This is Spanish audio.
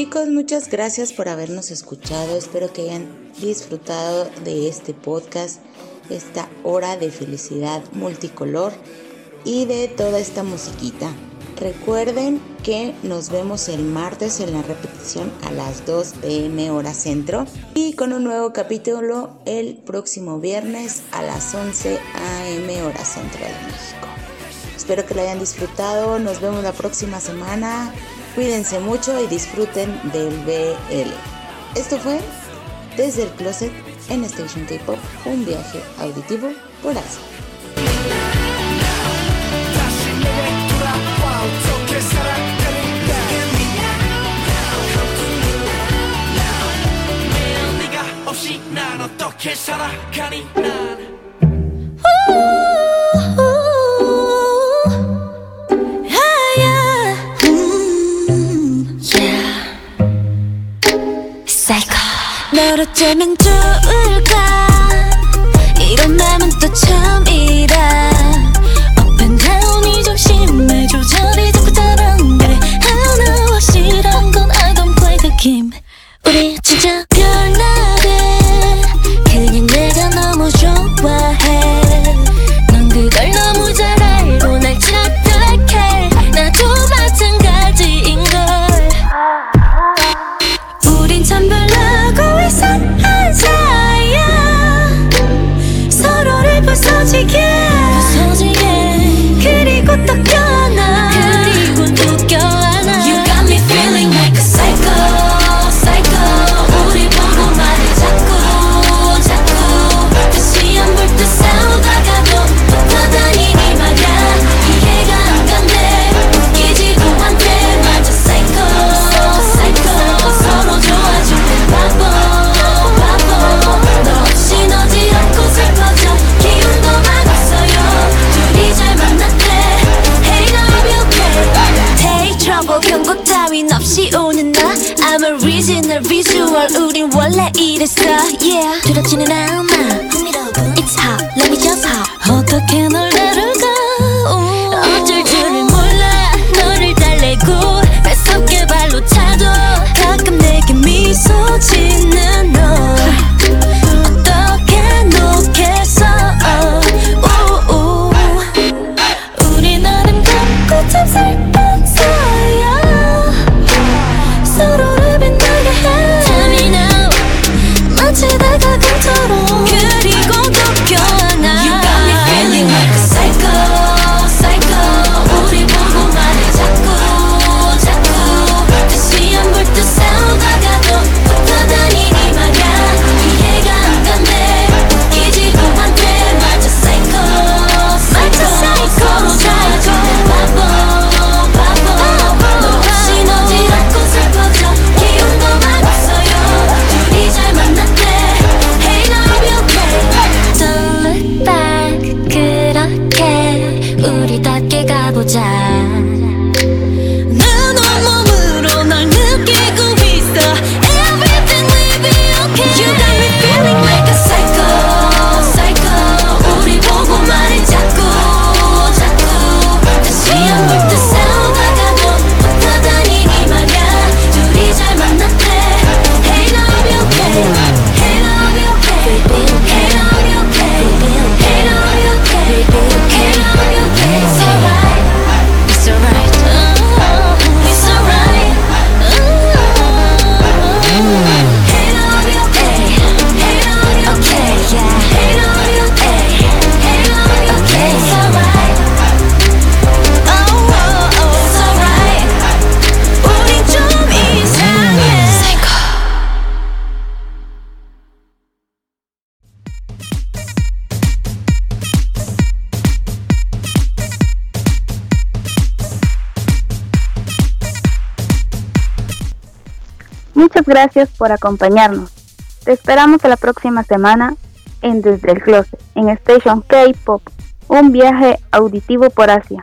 Chicos, muchas gracias por habernos escuchado. Espero que hayan disfrutado de este podcast, esta hora de felicidad multicolor y de toda esta musiquita. Recuerden que nos vemos el martes en la repetición a las 2 pm hora centro y con un nuevo capítulo el próximo viernes a las 11 am hora centro de México. Espero que lo hayan disfrutado. Nos vemos la próxima semana. Cuídense mucho y disfruten del BL. Esto fue Desde el Closet en Station K-Pop, un viaje auditivo por Asia. psycho. 널 어쩌면 좋을까? 이런 마음은 또 처음이라. 오리지널 비주얼 우린 원래 이랬어 yeah. 두렵지는 않아 흥미로운 It's hot let me just hot 어떻게 널 Muchas gracias por acompañarnos. Te esperamos la próxima semana en Desde el Closet, en Station K-Pop, un viaje auditivo por Asia.